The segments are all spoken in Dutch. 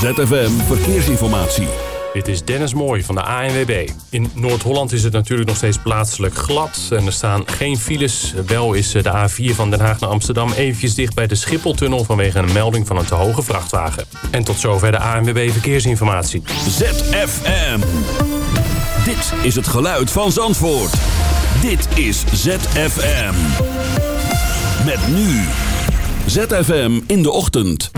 ZFM Verkeersinformatie. Dit is Dennis Mooij van de ANWB. In Noord-Holland is het natuurlijk nog steeds plaatselijk glad. En er staan geen files. Wel is eh, de A4 van Den Haag naar Amsterdam eventjes dicht bij de Schipholtunnel... vanwege een melding van een te hoge vrachtwagen. En tot zover de ANWB Verkeersinformatie. ZFM. Dit is het geluid van Zandvoort. Dit is ZFM. Met nu. ZFM in de ochtend.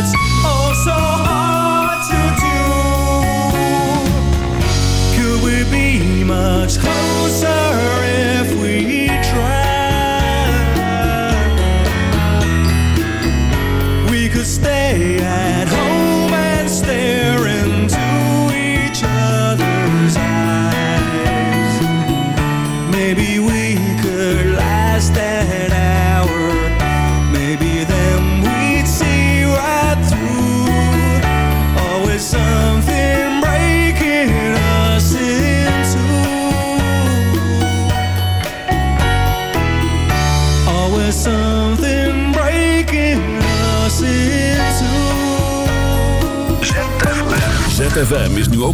minutes.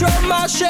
Control my shakes,